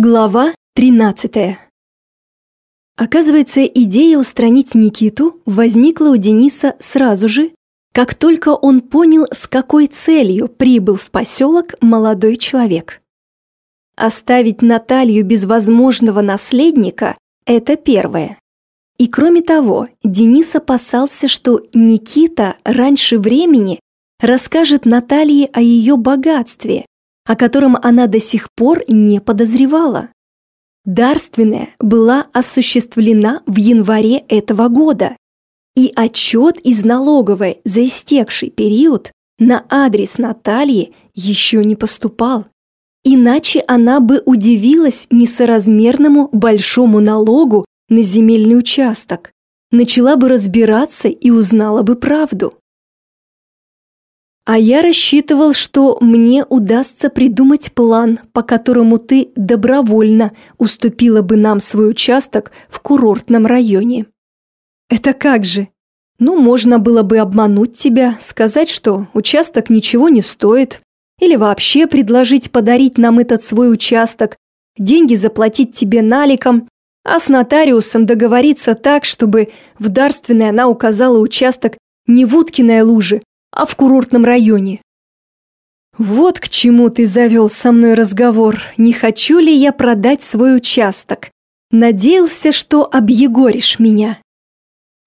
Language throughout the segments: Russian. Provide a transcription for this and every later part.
Глава 13 Оказывается, идея устранить Никиту возникла у Дениса сразу же, как только он понял, с какой целью прибыл в поселок молодой человек. Оставить Наталью без возможного наследника – это первое. И кроме того, Денис опасался, что Никита раньше времени расскажет Наталье о ее богатстве, о котором она до сих пор не подозревала. Дарственная была осуществлена в январе этого года, и отчет из налоговой за истекший период на адрес Натальи еще не поступал. Иначе она бы удивилась несоразмерному большому налогу на земельный участок, начала бы разбираться и узнала бы правду. А я рассчитывал, что мне удастся придумать план, по которому ты добровольно уступила бы нам свой участок в курортном районе. Это как же? Ну, можно было бы обмануть тебя, сказать, что участок ничего не стоит, или вообще предложить подарить нам этот свой участок, деньги заплатить тебе наликом, а с нотариусом договориться так, чтобы в дарственной она указала участок не в Уткиной луже, а в курортном районе. Вот к чему ты завел со мной разговор, не хочу ли я продать свой участок. Надеялся, что объегоришь меня.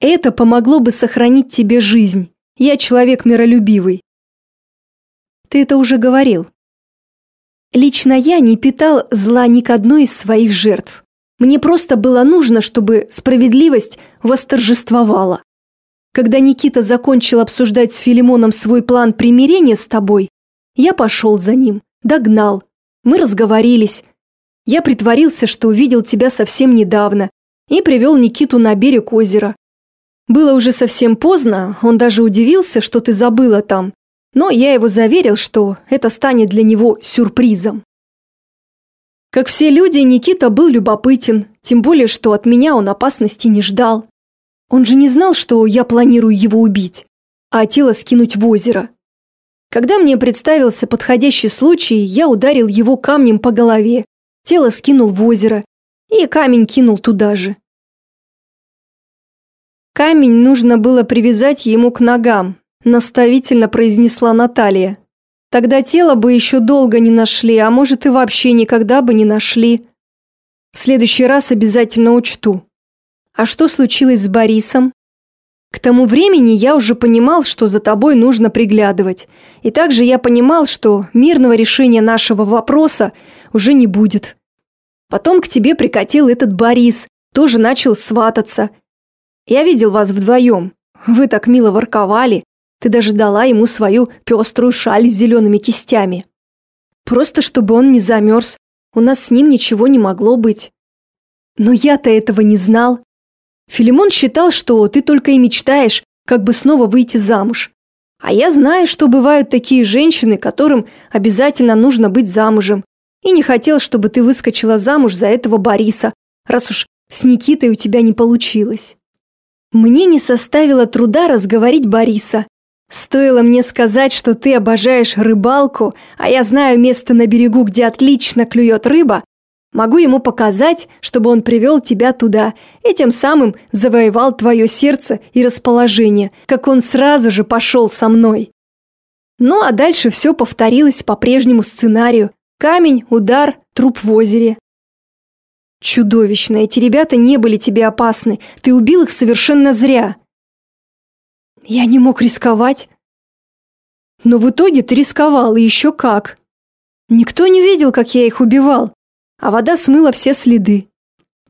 Это помогло бы сохранить тебе жизнь. Я человек миролюбивый. Ты это уже говорил. Лично я не питал зла ни к одной из своих жертв. Мне просто было нужно, чтобы справедливость восторжествовала. Когда Никита закончил обсуждать с Филимоном свой план примирения с тобой, я пошел за ним, догнал. Мы разговорились. Я притворился, что увидел тебя совсем недавно и привел Никиту на берег озера. Было уже совсем поздно, он даже удивился, что ты забыла там, но я его заверил, что это станет для него сюрпризом. Как все люди, Никита был любопытен, тем более, что от меня он опасности не ждал. Он же не знал, что я планирую его убить, а тело скинуть в озеро. Когда мне представился подходящий случай, я ударил его камнем по голове, тело скинул в озеро и камень кинул туда же. Камень нужно было привязать ему к ногам, наставительно произнесла Наталья. Тогда тело бы еще долго не нашли, а может и вообще никогда бы не нашли. В следующий раз обязательно учту. А что случилось с Борисом? К тому времени я уже понимал, что за тобой нужно приглядывать. И также я понимал, что мирного решения нашего вопроса уже не будет. Потом к тебе прикатил этот Борис, тоже начал свататься. Я видел вас вдвоем. Вы так мило ворковали. Ты даже дала ему свою пеструю шаль с зелеными кистями. Просто чтобы он не замерз. У нас с ним ничего не могло быть. Но я-то этого не знал. Филимон считал, что ты только и мечтаешь, как бы снова выйти замуж. А я знаю, что бывают такие женщины, которым обязательно нужно быть замужем. И не хотел, чтобы ты выскочила замуж за этого Бориса, раз уж с Никитой у тебя не получилось. Мне не составило труда разговорить Бориса. Стоило мне сказать, что ты обожаешь рыбалку, а я знаю место на берегу, где отлично клюет рыба, Могу ему показать, чтобы он привел тебя туда, и тем самым завоевал твое сердце и расположение, как он сразу же пошел со мной. Ну а дальше все повторилось по прежнему сценарию. Камень, удар, труп в озере. Чудовищно, эти ребята не были тебе опасны, ты убил их совершенно зря. Я не мог рисковать. Но в итоге ты рисковал, и еще как. Никто не видел, как я их убивал а вода смыла все следы.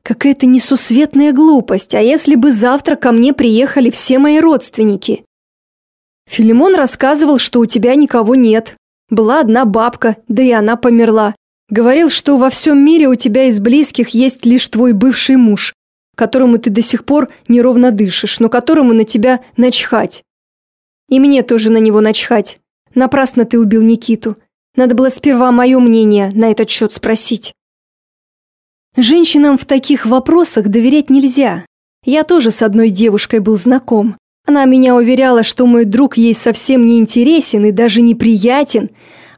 Какая-то несусветная глупость, а если бы завтра ко мне приехали все мои родственники? Филимон рассказывал, что у тебя никого нет. Была одна бабка, да и она померла. Говорил, что во всем мире у тебя из близких есть лишь твой бывший муж, которому ты до сих пор неровно дышишь, но которому на тебя начхать. И мне тоже на него начхать. Напрасно ты убил Никиту. Надо было сперва мое мнение на этот счет спросить. Женщинам в таких вопросах доверять нельзя. Я тоже с одной девушкой был знаком. Она меня уверяла, что мой друг ей совсем не интересен и даже неприятен,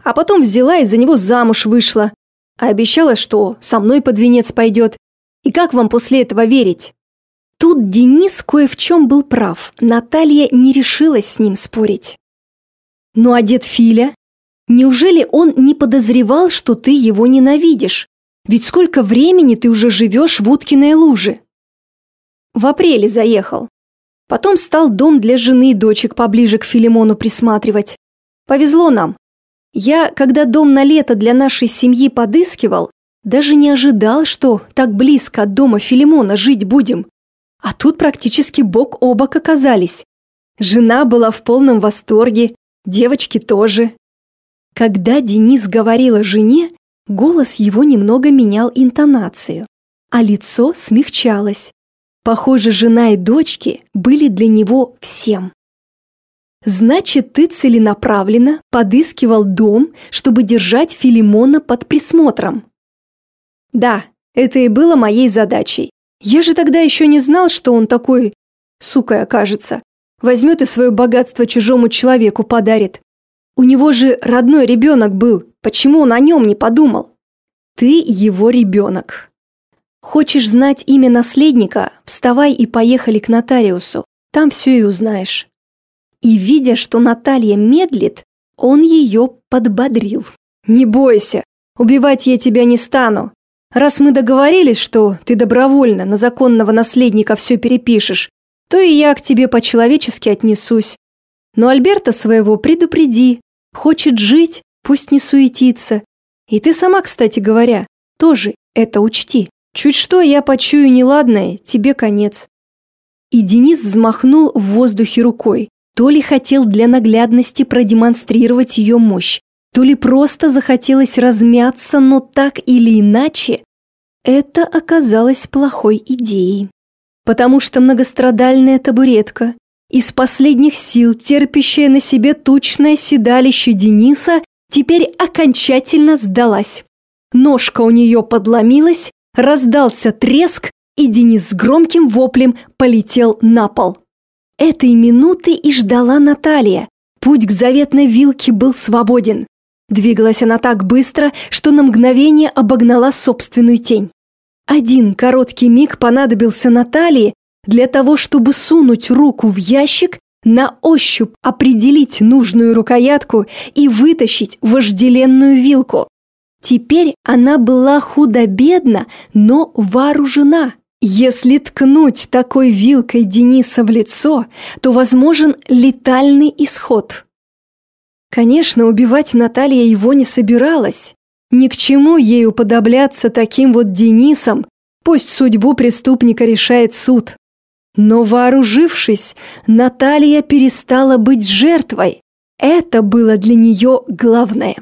а потом взяла и за него замуж вышла. А обещала, что со мной под венец пойдет. И как вам после этого верить? Тут Денис кое в чем был прав. Наталья не решилась с ним спорить. Ну а дед Филя? Неужели он не подозревал, что ты его ненавидишь? Ведь сколько времени ты уже живешь в Уткиной луже? В апреле заехал. Потом стал дом для жены и дочек поближе к Филимону присматривать. Повезло нам. Я, когда дом на лето для нашей семьи подыскивал, даже не ожидал, что так близко от дома Филимона жить будем. А тут практически бок о бок оказались. Жена была в полном восторге, девочки тоже. Когда Денис говорил о жене, голос его немного менял интонацию, а лицо смягчалось. Похоже, жена и дочки были для него всем. Значит, ты целенаправленно подыскивал дом, чтобы держать Филимона под присмотром. Да, это и было моей задачей. Я же тогда еще не знал, что он такой, сукой окажется. Возьмет и свое богатство чужому человеку подарит. У него же родной ребенок был. Почему он о нем не подумал? Ты его ребенок. Хочешь знать имя наследника? Вставай и поехали к нотариусу. Там все и узнаешь. И видя, что Наталья медлит, он ее подбодрил. «Не бойся, убивать я тебя не стану. Раз мы договорились, что ты добровольно на законного наследника все перепишешь, то и я к тебе по-человечески отнесусь. Но Альберта своего предупреди. Хочет жить, пусть не суетится. И ты сама, кстати говоря, тоже это учти. Чуть что я почую неладное, тебе конец. И Денис взмахнул в воздухе рукой. То ли хотел для наглядности продемонстрировать ее мощь, то ли просто захотелось размяться, но так или иначе, это оказалось плохой идеей. Потому что многострадальная табуретка, из последних сил терпящая на себе тучное седалище Дениса, теперь окончательно сдалась. Ножка у нее подломилась, раздался треск, и Денис с громким воплем полетел на пол. Этой минуты и ждала Наталья. Путь к заветной вилке был свободен. Двигалась она так быстро, что на мгновение обогнала собственную тень. Один короткий миг понадобился Наталье для того, чтобы сунуть руку в ящик, на ощупь определить нужную рукоятку и вытащить вожделенную вилку. Теперь она была худо-бедна, но вооружена. Если ткнуть такой вилкой Дениса в лицо, то возможен летальный исход. Конечно, убивать Наталья его не собиралась. Ни к чему ей уподобляться таким вот Денисом, пусть судьбу преступника решает суд. Но вооружившись, Наталья перестала быть жертвой. Это было для нее главное.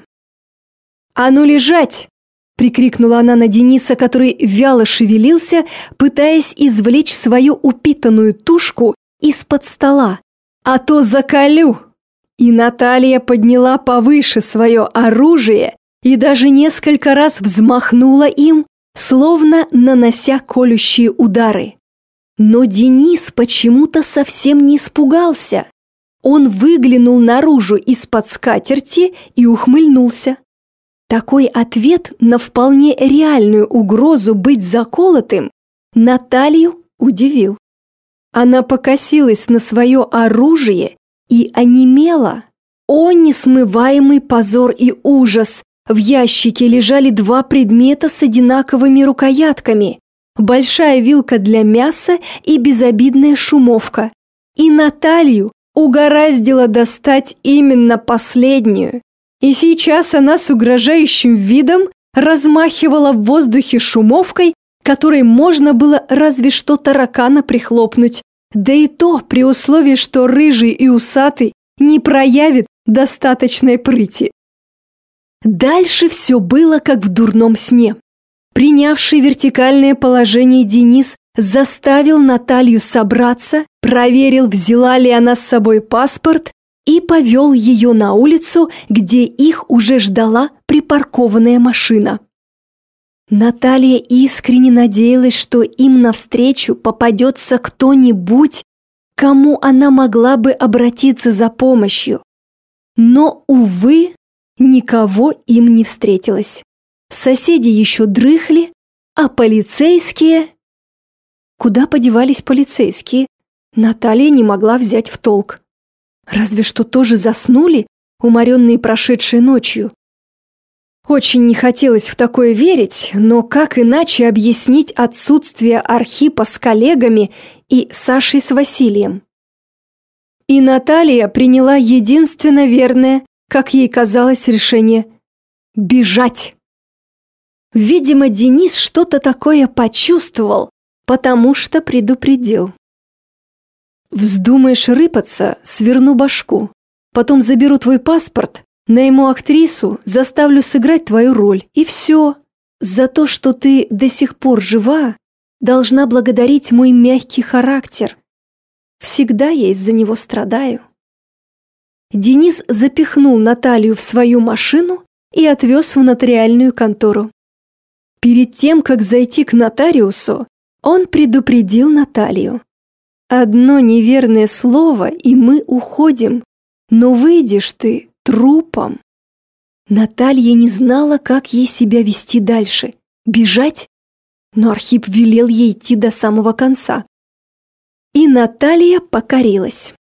«А ну лежать!» – прикрикнула она на Дениса, который вяло шевелился, пытаясь извлечь свою упитанную тушку из-под стола. «А то заколю!» И Наталья подняла повыше свое оружие и даже несколько раз взмахнула им, словно нанося колющие удары. Но Денис почему-то совсем не испугался. Он выглянул наружу из-под скатерти и ухмыльнулся. Такой ответ на вполне реальную угрозу быть заколотым Наталью удивил. Она покосилась на свое оружие и онемела. О, несмываемый позор и ужас! В ящике лежали два предмета с одинаковыми рукоятками. Большая вилка для мяса и безобидная шумовка. И Наталью угораздило достать именно последнюю. И сейчас она с угрожающим видом размахивала в воздухе шумовкой, которой можно было разве что таракана прихлопнуть, да и то при условии, что рыжий и усатый не проявит достаточной прыти. Дальше все было как в дурном сне. Принявший вертикальное положение Денис заставил Наталью собраться, проверил, взяла ли она с собой паспорт и повел ее на улицу, где их уже ждала припаркованная машина. Наталья искренне надеялась, что им навстречу попадется кто-нибудь, кому она могла бы обратиться за помощью. Но, увы, никого им не встретилось. Соседи еще дрыхли, а полицейские... Куда подевались полицейские? Наталья не могла взять в толк. Разве что тоже заснули, уморенные прошедшей ночью. Очень не хотелось в такое верить, но как иначе объяснить отсутствие Архипа с коллегами и Сашей с Василием? И Наталья приняла единственно верное, как ей казалось, решение – бежать. Видимо, Денис что-то такое почувствовал, потому что предупредил. Вздумаешь рыпаться, сверну башку. Потом заберу твой паспорт, найму актрису, заставлю сыграть твою роль, и все. За то, что ты до сих пор жива, должна благодарить мой мягкий характер. Всегда я из-за него страдаю. Денис запихнул Наталью в свою машину и отвез в нотариальную контору. Перед тем, как зайти к нотариусу, он предупредил Наталью. Одно неверное слово, и мы уходим, но выйдешь ты трупом. Наталья не знала, как ей себя вести дальше. Бежать? Но Архип велел ей идти до самого конца. И Наталья покорилась.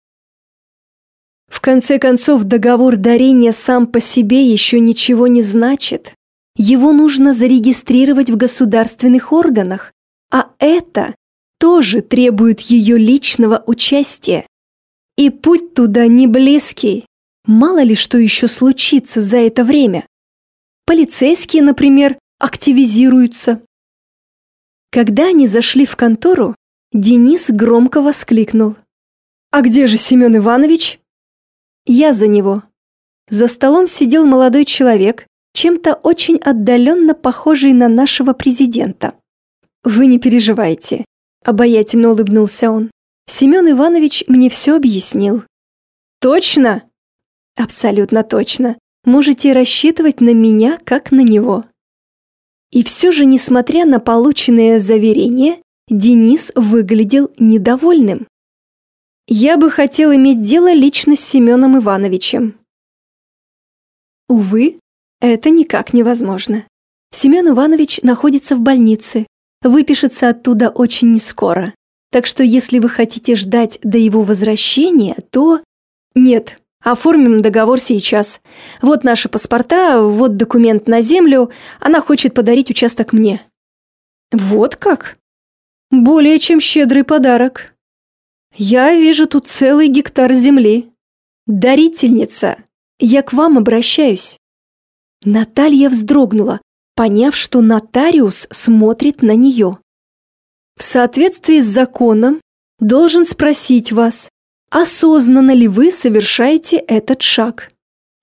В конце концов, договор дарения сам по себе еще ничего не значит. Его нужно зарегистрировать в государственных органах, а это тоже требует ее личного участия. И путь туда не близкий. Мало ли что еще случится за это время. Полицейские, например, активизируются. Когда они зашли в контору, Денис громко воскликнул. «А где же Семен Иванович?» «Я за него». За столом сидел молодой человек, чем-то очень отдаленно похожий на нашего президента. «Вы не переживайте. Обаятельно улыбнулся он. Семен Иванович мне все объяснил. Точно? Абсолютно точно. Можете рассчитывать на меня, как на него. И все же, несмотря на полученное заверение, Денис выглядел недовольным. Я бы хотел иметь дело лично с Семеном Ивановичем. Увы, это никак невозможно. Семен Иванович находится в больнице, выпишется оттуда очень нескоро. Так что если вы хотите ждать до его возвращения, то... Нет, оформим договор сейчас. Вот наши паспорта, вот документ на землю. Она хочет подарить участок мне. Вот как? Более чем щедрый подарок. Я вижу тут целый гектар земли. Дарительница, я к вам обращаюсь. Наталья вздрогнула, поняв, что нотариус смотрит на нее. В соответствии с законом должен спросить вас, осознанно ли вы совершаете этот шаг.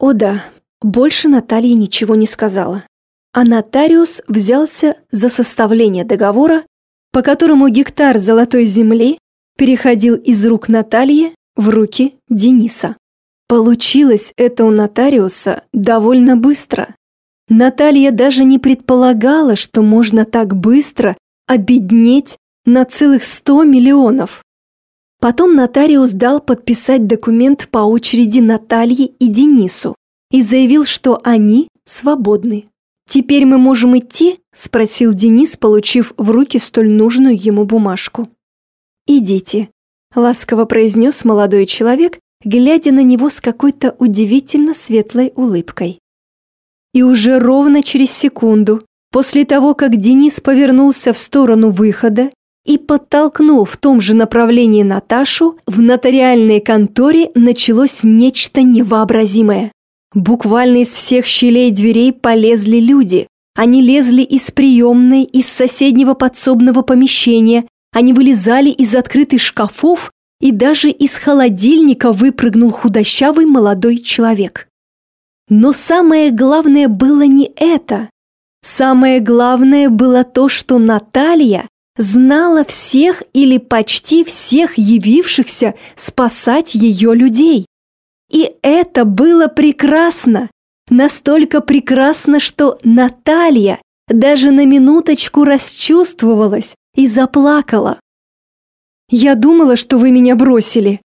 О да, больше Наталья ничего не сказала. А нотариус взялся за составление договора, по которому гектар золотой земли переходил из рук Натальи в руки Дениса. Получилось это у нотариуса довольно быстро. Наталья даже не предполагала, что можно так быстро обеднеть на целых сто миллионов. Потом нотариус дал подписать документ по очереди Наталье и Денису и заявил, что они свободны. «Теперь мы можем идти?» – спросил Денис, получив в руки столь нужную ему бумажку. «Идите», – ласково произнес молодой человек, глядя на него с какой-то удивительно светлой улыбкой. И уже ровно через секунду, после того, как Денис повернулся в сторону выхода и подтолкнул в том же направлении Наташу, в нотариальной конторе началось нечто невообразимое. Буквально из всех щелей дверей полезли люди. Они лезли из приемной, из соседнего подсобного помещения, они вылезали из открытых шкафов, и даже из холодильника выпрыгнул худощавый молодой человек. Но самое главное было не это. Самое главное было то, что Наталья знала всех или почти всех явившихся спасать ее людей. И это было прекрасно. Настолько прекрасно, что Наталья даже на минуточку расчувствовалась и заплакала. «Я думала, что вы меня бросили».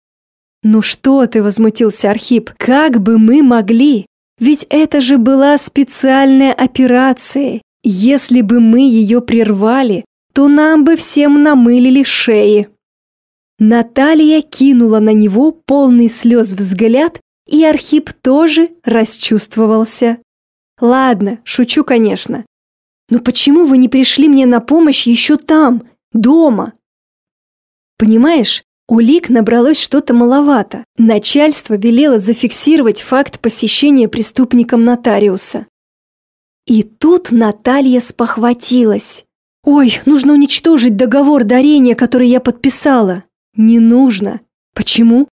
«Ну что ты?» – возмутился Архип. «Как бы мы могли? Ведь это же была специальная операция, Если бы мы ее прервали, то нам бы всем намылили шеи. Наталья кинула на него полный слез взгляд, и Архип тоже расчувствовался. Ладно, шучу, конечно. Но почему вы не пришли мне на помощь еще там, дома? Понимаешь, улик набралось что-то маловато. Начальство велело зафиксировать факт посещения преступником нотариуса. И тут Наталья спохватилась. «Ой, нужно уничтожить договор дарения, который я подписала». «Не нужно». «Почему?»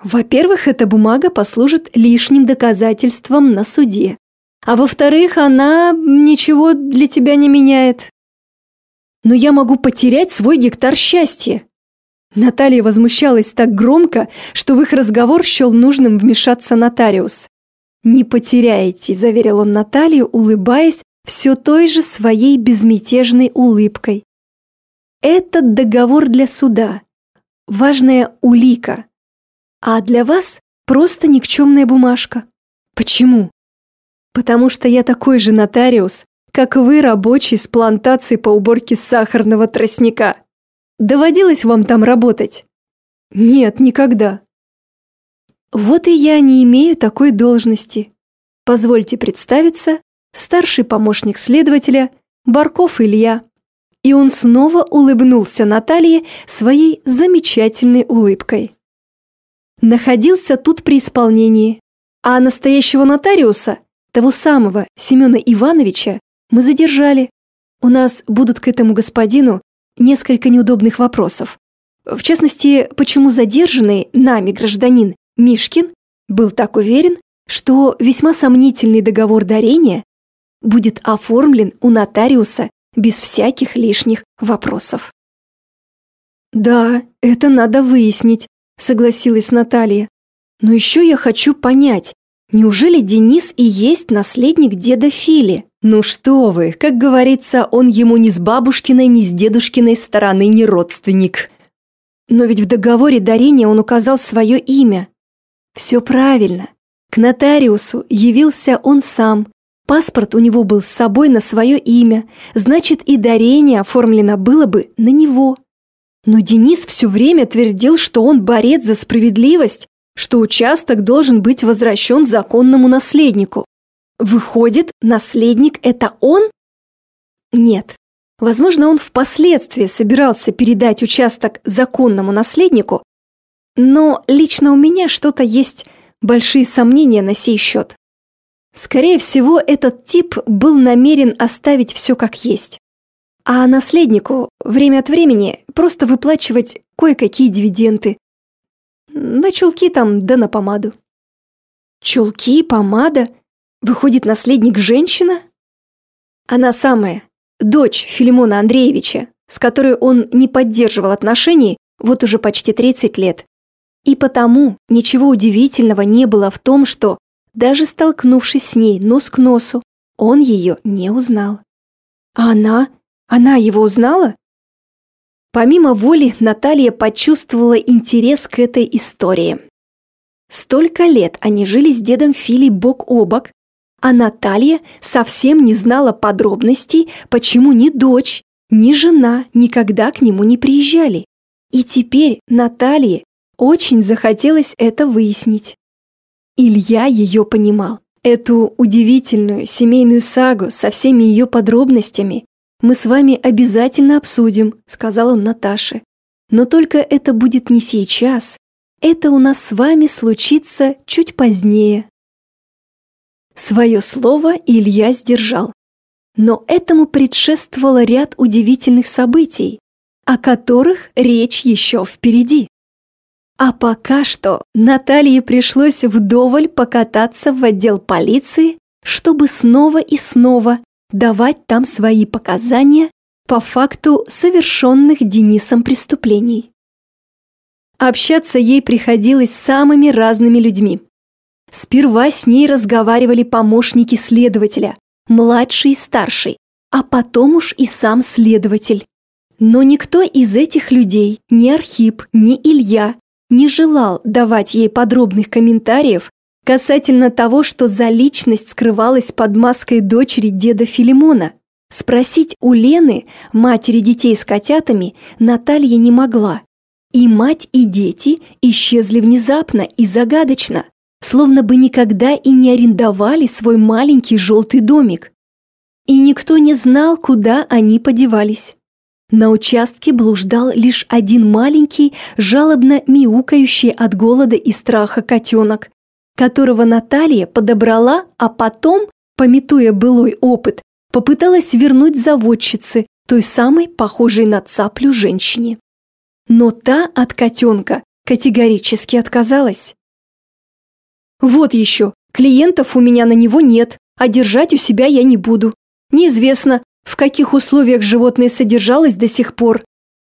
«Во-первых, эта бумага послужит лишним доказательством на суде. А во-вторых, она ничего для тебя не меняет». «Но я могу потерять свой гектар счастья». Наталья возмущалась так громко, что в их разговор счел нужным вмешаться нотариус. «Не потеряете», – заверил он Наталью, улыбаясь все той же своей безмятежной улыбкой. «Этот договор для суда. Важная улика. А для вас просто никчемная бумажка. Почему? Потому что я такой же нотариус, как вы, рабочий с плантации по уборке сахарного тростника. Доводилось вам там работать? Нет, никогда. Вот и я не имею такой должности. Позвольте представиться, старший помощник следователя Барков Илья. И он снова улыбнулся Наталье своей замечательной улыбкой. Находился тут при исполнении, а настоящего нотариуса, того самого Семена Ивановича, мы задержали. У нас будут к этому господину несколько неудобных вопросов. В частности, почему задержанный нами гражданин Мишкин был так уверен, что весьма сомнительный договор дарения будет оформлен у нотариуса без всяких лишних вопросов. «Да, это надо выяснить», — согласилась Наталья. «Но еще я хочу понять, неужели Денис и есть наследник деда Фили?» «Ну что вы, как говорится, он ему ни с бабушкиной, ни с дедушкиной стороны не родственник». «Но ведь в договоре дарения он указал свое имя», все правильно. К нотариусу явился он сам. Паспорт у него был с собой на свое имя, значит и дарение оформлено было бы на него. Но Денис все время твердил, что он борец за справедливость, что участок должен быть возвращен законному наследнику. Выходит, наследник – это он? Нет. Возможно, он впоследствии собирался передать участок законному наследнику, но лично у меня что-то есть большие сомнения на сей счет. Скорее всего, этот тип был намерен оставить все как есть. А наследнику время от времени просто выплачивать кое-какие дивиденды. На чулки там, да на помаду. Чулки, помада? Выходит, наследник женщина? Она самая, дочь Филимона Андреевича, с которой он не поддерживал отношений вот уже почти 30 лет. И потому ничего удивительного не было в том, что, даже столкнувшись с ней нос к носу, он ее не узнал. А она? Она его узнала? Помимо воли, Наталья почувствовала интерес к этой истории. Столько лет они жили с дедом Филей бок о бок, а Наталья совсем не знала подробностей, почему ни дочь, ни жена никогда к нему не приезжали. И теперь Наталье очень захотелось это выяснить. Илья ее понимал. Эту удивительную семейную сагу со всеми ее подробностями мы с вами обязательно обсудим, сказал он Наташе. Но только это будет не сейчас. Это у нас с вами случится чуть позднее. Свое слово Илья сдержал. Но этому предшествовало ряд удивительных событий, о которых речь еще впереди. А пока что Наталье пришлось вдоволь покататься в отдел полиции, чтобы снова и снова давать там свои показания по факту совершенных Денисом преступлений. Общаться ей приходилось с самыми разными людьми. Сперва с ней разговаривали помощники следователя, младший и старший, а потом уж и сам следователь. Но никто из этих людей, ни Архип, ни Илья, не желал давать ей подробных комментариев касательно того, что за личность скрывалась под маской дочери деда Филимона, Спросить у Лены, матери детей с котятами, Наталья не могла. И мать, и дети исчезли внезапно и загадочно, словно бы никогда и не арендовали свой маленький желтый домик. И никто не знал, куда они подевались. На участке блуждал лишь один маленький, жалобно мяукающий от голода и страха котенок, которого Наталья подобрала, а потом, пометуя былой опыт, попыталась вернуть заводчице, той самой, похожей на цаплю женщине. Но та от котенка категорически отказалась. «Вот еще, клиентов у меня на него нет, а держать у себя я не буду. Неизвестно, в каких условиях животное содержалось до сих пор.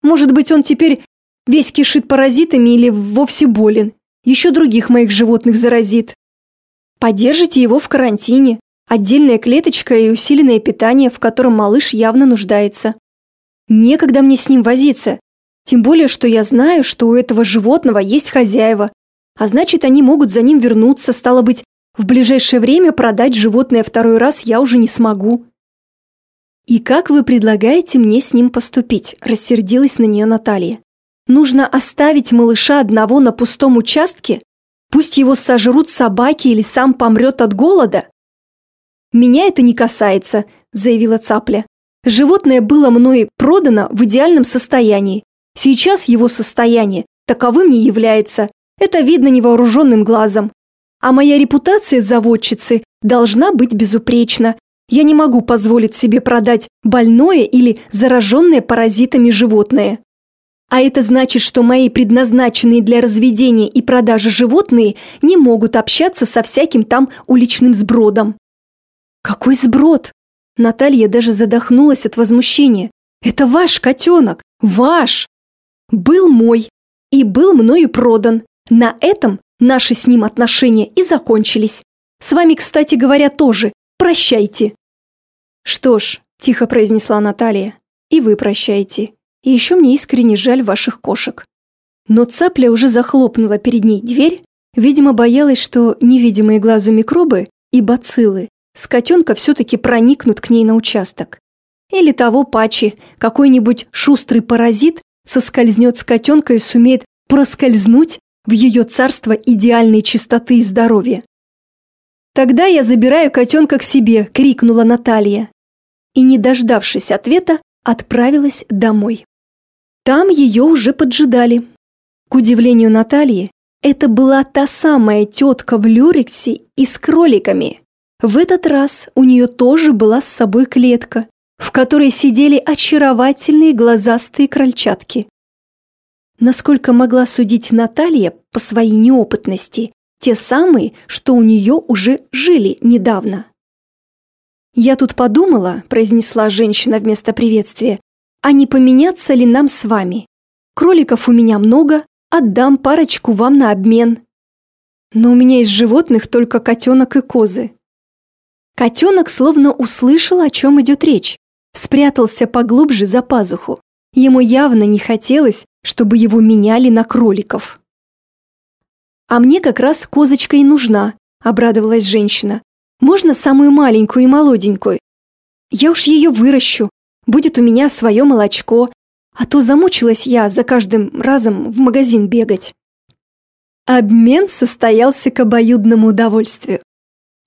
Может быть, он теперь весь кишит паразитами или вовсе болен. Еще других моих животных заразит. Подержите его в карантине. Отдельная клеточка и усиленное питание, в котором малыш явно нуждается. Некогда мне с ним возиться. Тем более, что я знаю, что у этого животного есть хозяева. А значит, они могут за ним вернуться, стало быть, в ближайшее время продать животное второй раз я уже не смогу. «И как вы предлагаете мне с ним поступить?» – рассердилась на нее Наталья. «Нужно оставить малыша одного на пустом участке? Пусть его сожрут собаки или сам помрет от голода?» «Меня это не касается», – заявила Цапля. «Животное было мной продано в идеальном состоянии. Сейчас его состояние таковым не является. Это видно невооруженным глазом. А моя репутация заводчицы должна быть безупречна. Я не могу позволить себе продать больное или зараженное паразитами животное. А это значит, что мои предназначенные для разведения и продажи животные не могут общаться со всяким там уличным сбродом. «Какой сброд?» Наталья даже задохнулась от возмущения. «Это ваш котенок! Ваш! Был мой и был мною продан. На этом наши с ним отношения и закончились. С вами, кстати говоря, тоже. Прощайте!» «Что ж», – тихо произнесла Наталья, – «и вы прощайте. И еще мне искренне жаль ваших кошек». Но цапля уже захлопнула перед ней дверь, видимо, боялась, что невидимые глазу микробы и бациллы с котенка все-таки проникнут к ней на участок. Или того пачи, какой-нибудь шустрый паразит соскользнет с котенка и сумеет проскользнуть в ее царство идеальной чистоты и здоровья. «Тогда я забираю котенка к себе!» – крикнула Наталья. И, не дождавшись ответа, отправилась домой. Там ее уже поджидали. К удивлению Натальи, это была та самая тетка в люрексе и с кроликами – в этот раз у нее тоже была с собой клетка, в которой сидели очаровательные глазастые крольчатки. Насколько могла судить Наталья по своей неопытности, те самые, что у нее уже жили недавно. «Я тут подумала», – произнесла женщина вместо приветствия, «а не поменяться ли нам с вами? Кроликов у меня много, отдам парочку вам на обмен. Но у меня из животных только котенок и козы. Котенок словно услышал, о чем идет речь, спрятался поглубже за пазуху. Ему явно не хотелось, чтобы его меняли на кроликов. «А мне как раз козочка и нужна», – обрадовалась женщина. «Можно самую маленькую и молоденькую? Я уж ее выращу, будет у меня свое молочко, а то замучилась я за каждым разом в магазин бегать». Обмен состоялся к обоюдному удовольствию.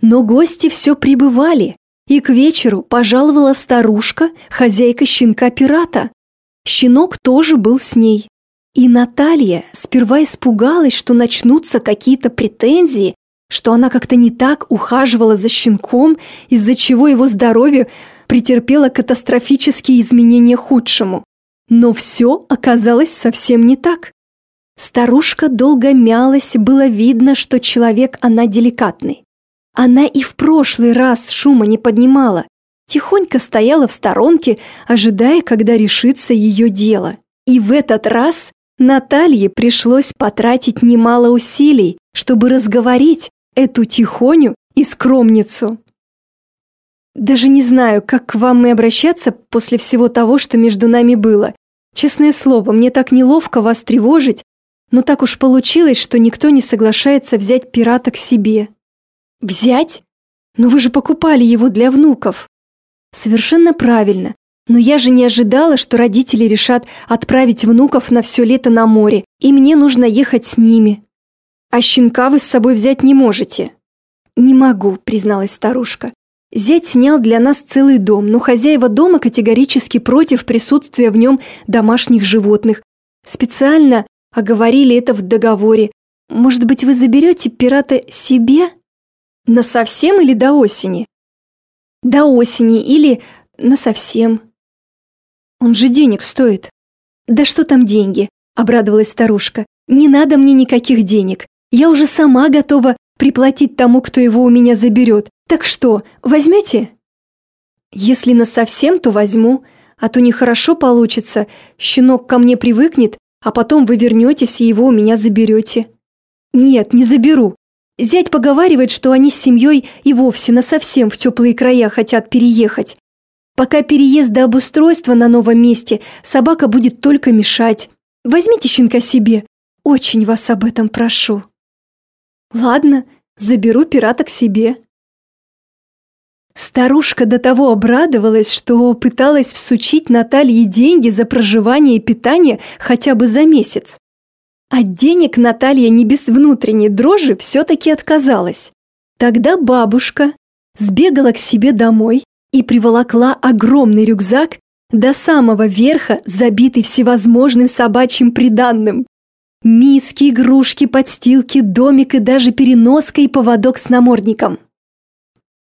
Но гости все прибывали, и к вечеру пожаловала старушка, хозяйка щенка-пирата. Щенок тоже был с ней. И Наталья сперва испугалась, что начнутся какие-то претензии, что она как-то не так ухаживала за щенком, из-за чего его здоровье претерпело катастрофические изменения худшему. Но все оказалось совсем не так. Старушка долго мялась, было видно, что человек она деликатный. Она и в прошлый раз шума не поднимала, тихонько стояла в сторонке, ожидая, когда решится ее дело. И в этот раз Наталье пришлось потратить немало усилий, чтобы разговорить эту тихоню и скромницу. Даже не знаю, как к вам и обращаться после всего того, что между нами было. Честное слово, мне так неловко вас тревожить, но так уж получилось, что никто не соглашается взять пирата к себе. «Взять? Но вы же покупали его для внуков!» Совершенно правильно. Но я же не ожидала, что родители решат отправить внуков на все лето на море, и мне нужно ехать с ними. А щенка вы с собой взять не можете. Не могу, призналась старушка. Зять снял для нас целый дом, но хозяева дома категорически против присутствия в нем домашних животных. Специально оговорили это в договоре. Может быть, вы заберете пирата себе? На совсем или до осени? До осени или на совсем. Он же денег стоит. Да что там деньги? Обрадовалась старушка. Не надо мне никаких денег. Я уже сама готова приплатить тому, кто его у меня заберет. Так что, возьмете? Если на совсем, то возьму, а то нехорошо получится. Щенок ко мне привыкнет, а потом вы вернетесь и его у меня заберете. Нет, не заберу. Зять поговаривает, что они с семьей и вовсе насовсем в теплые края хотят переехать. Пока переезд до обустройства на новом месте, собака будет только мешать. Возьмите щенка себе. Очень вас об этом прошу. Ладно, заберу пирата к себе. Старушка до того обрадовалась, что пыталась всучить Наталье деньги за проживание и питание хотя бы за месяц. От денег Наталья не без внутренней дрожи все-таки отказалась. Тогда бабушка сбегала к себе домой и приволокла огромный рюкзак до самого верха, забитый всевозможным собачьим приданным. Миски, игрушки, подстилки, домик и даже переноска и поводок с намордником.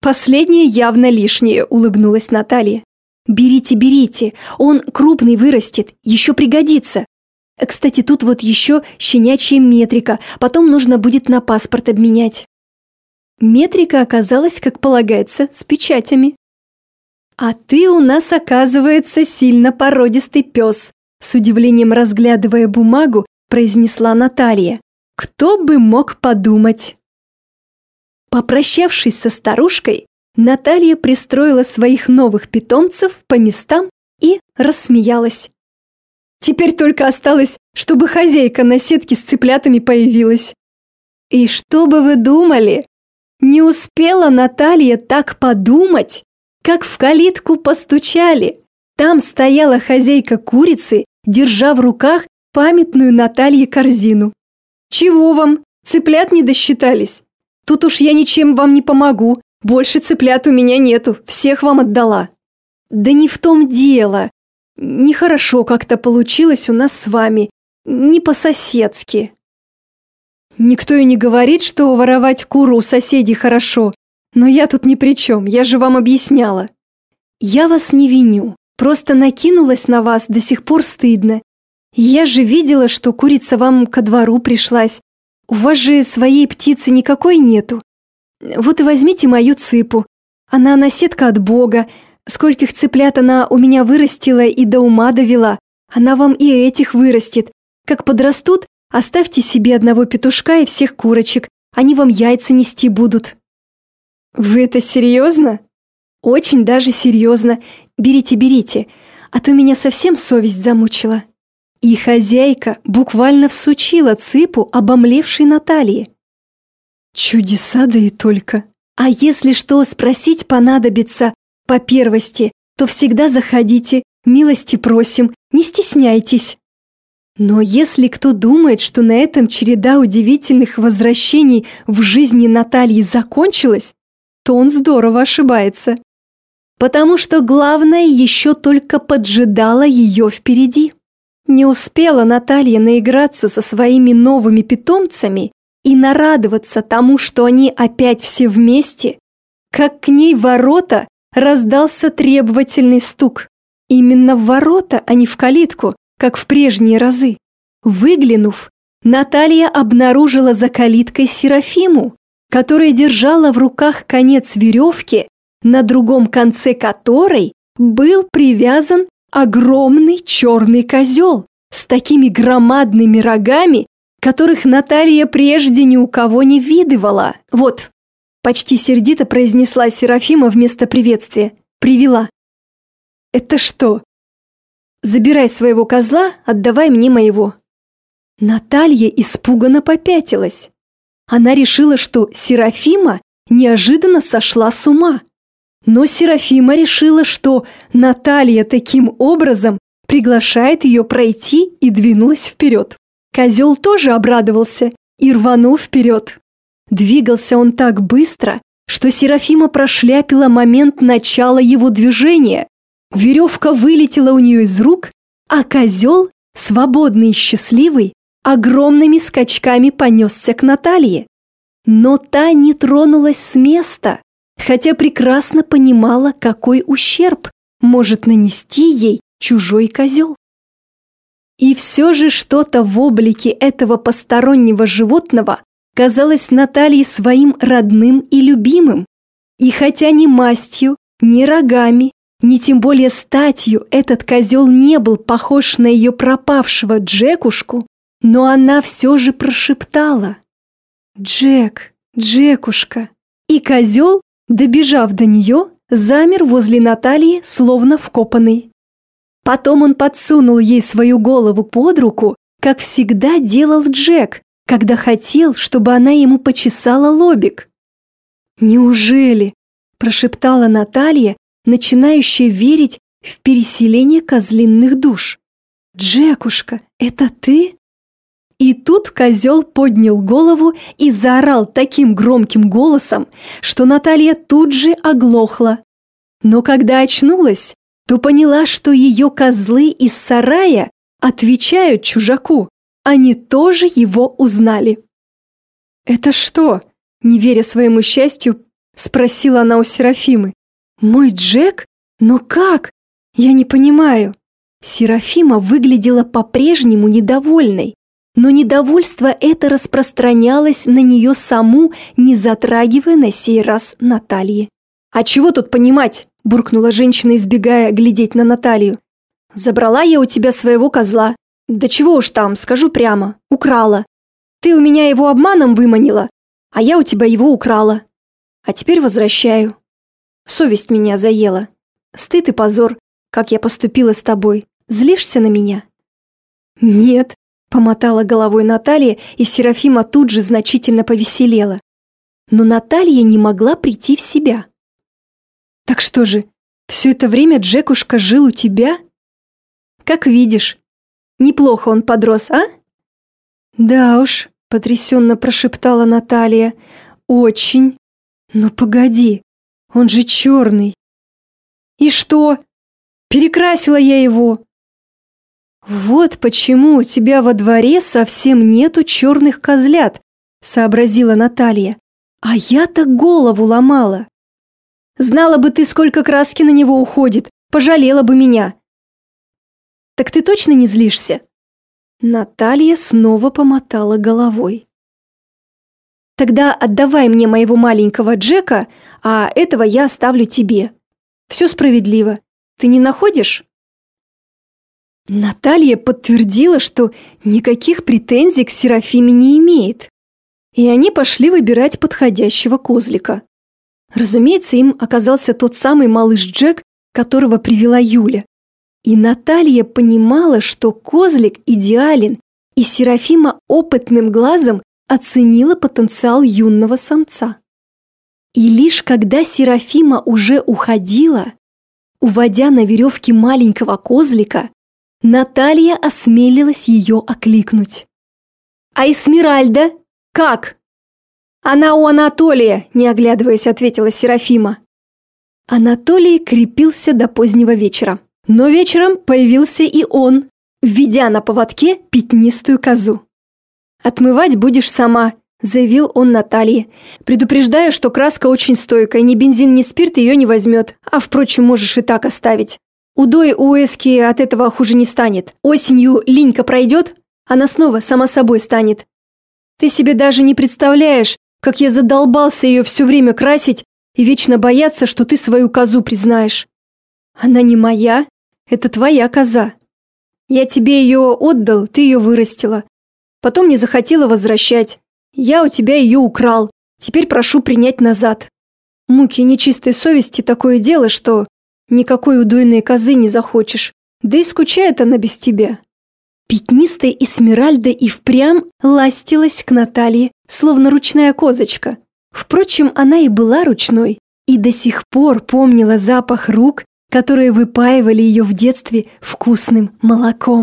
Последнее явно лишнее, улыбнулась Наталья. Берите, берите, он крупный вырастет, еще пригодится. Кстати, тут вот еще щенячья метрика, потом нужно будет на паспорт обменять. Метрика оказалась, как полагается, с печатями. «А ты у нас, оказывается, сильно породистый пес», с удивлением разглядывая бумагу, произнесла Наталья. «Кто бы мог подумать?» Попрощавшись со старушкой, Наталья пристроила своих новых питомцев по местам и рассмеялась. Теперь только осталось, чтобы хозяйка на сетке с цыплятами появилась. И что бы вы думали? Не успела Наталья так подумать, как в калитку постучали. Там стояла хозяйка курицы, держа в руках памятную Наталье корзину. «Чего вам? Цыплят не досчитались? Тут уж я ничем вам не помогу. Больше цыплят у меня нету, всех вам отдала». «Да не в том дело. Нехорошо как-то получилось у нас с вами, не по-соседски. Никто и не говорит, что воровать куру у соседей хорошо, но я тут ни при чем, я же вам объясняла. Я вас не виню, просто накинулась на вас, до сих пор стыдно. Я же видела, что курица вам ко двору пришлась. У вас же своей птицы никакой нету. Вот и возьмите мою цыпу. Она наседка от Бога, Скольких цыплят она у меня вырастила и до ума довела. Она вам и этих вырастет. Как подрастут, оставьте себе одного петушка и всех курочек. Они вам яйца нести будут». «Вы это серьезно?» «Очень даже серьезно. Берите, берите, а то меня совсем совесть замучила». И хозяйка буквально всучила цыпу обомлевшей Натальи. «Чудеса да и только. А если что спросить понадобится, по первости, то всегда заходите, милости просим, не стесняйтесь. Но если кто думает, что на этом череда удивительных возвращений в жизни Натальи закончилась, то он здорово ошибается. Потому что главное еще только поджидало ее впереди. Не успела Наталья наиграться со своими новыми питомцами и нарадоваться тому, что они опять все вместе, как к ней ворота раздался требовательный стук. Именно в ворота, а не в калитку, как в прежние разы. Выглянув, Наталья обнаружила за калиткой Серафиму, которая держала в руках конец веревки, на другом конце которой был привязан огромный черный козел с такими громадными рогами, которых Наталья прежде ни у кого не видывала. Вот, Почти сердито произнесла Серафима вместо приветствия. Привела. «Это что?» «Забирай своего козла, отдавай мне моего». Наталья испуганно попятилась. Она решила, что Серафима неожиданно сошла с ума. Но Серафима решила, что Наталья таким образом приглашает ее пройти и двинулась вперед. Козел тоже обрадовался и рванул вперед. Двигался он так быстро, что Серафима прошляпила момент начала его движения. Веревка вылетела у нее из рук, а козел, свободный и счастливый, огромными скачками понесся к Наталье. Но та не тронулась с места, хотя прекрасно понимала, какой ущерб может нанести ей чужой козел. И все же что-то в облике этого постороннего животного казалось Наталье своим родным и любимым. И хотя ни мастью, ни рогами, ни тем более статью этот козел не был похож на ее пропавшего Джекушку, но она все же прошептала «Джек, Джекушка». И козел, добежав до нее, замер возле Натальи, словно вкопанный. Потом он подсунул ей свою голову под руку, как всегда делал Джек, когда хотел, чтобы она ему почесала лобик. «Неужели?» – прошептала Наталья, начинающая верить в переселение козлинных душ. «Джекушка, это ты?» И тут козел поднял голову и заорал таким громким голосом, что Наталья тут же оглохла. Но когда очнулась, то поняла, что ее козлы из сарая отвечают чужаку. Они тоже его узнали. «Это что?» – не веря своему счастью, спросила она у Серафимы. «Мой Джек? Но как? Я не понимаю». Серафима выглядела по-прежнему недовольной, но недовольство это распространялось на нее саму, не затрагивая на сей раз Натальи. «А чего тут понимать?» – буркнула женщина, избегая глядеть на Наталью. «Забрала я у тебя своего козла. Да чего уж там, скажу прямо, украла. Ты у меня его обманом выманила, а я у тебя его украла. А теперь возвращаю. Совесть меня заела. Стыд и позор, как я поступила с тобой. Злишься на меня?» «Нет», – помотала головой Наталья, и Серафима тут же значительно повеселела. Но Наталья не могла прийти в себя. Так что же, все это время Джекушка жил у тебя? Как видишь, неплохо он подрос, а? Да уж, потрясенно прошептала Наталья. Очень. Но погоди, он же черный. И что? Перекрасила я его. Вот почему у тебя во дворе совсем нету черных козлят, сообразила Наталья. А я-то голову ломала. Знала бы ты, сколько краски на него уходит, пожалела бы меня. Так ты точно не злишься? Наталья снова помотала головой. Тогда отдавай мне моего маленького Джека, а этого я оставлю тебе. Все справедливо. Ты не находишь? Наталья подтвердила, что никаких претензий к Серафиме не имеет. И они пошли выбирать подходящего козлика. Разумеется, им оказался тот самый малыш Джек, которого привела Юля. И Наталья понимала, что козлик идеален, и Серафима опытным глазом оценила потенциал юного самца. И лишь когда Серафима уже уходила, уводя на веревке маленького козлика, Наталья осмелилась ее окликнуть. «А Эсмеральда? Как?» «Она у Анатолия», – не оглядываясь, ответила Серафима. Анатолий крепился до позднего вечера. Но вечером появился и он, введя на поводке пятнистую козу. «Отмывать будешь сама», – заявил он Наталье. «Предупреждаю, что краска очень стойкая, ни бензин, ни спирт ее не возьмет, а, впрочем, можешь и так оставить. Удой у Эски от этого хуже не станет. Осенью линька пройдет, она снова сама собой станет. Ты себе даже не представляешь, как я задолбался ее все время красить и вечно бояться, что ты свою козу признаешь. Она не моя, это твоя коза. Я тебе ее отдал, ты ее вырастила. Потом не захотела возвращать. Я у тебя ее украл. Теперь прошу принять назад. Муки нечистой совести такое дело, что никакой удойной козы не захочешь. Да и скучает она без тебя. Пятнистая Эсмеральда и впрямь ластилась к Наталье, словно ручная козочка. Впрочем, она и была ручной. и до сих пор помнила запах рук, которые выпаивали ее в детстве вкусным молоком.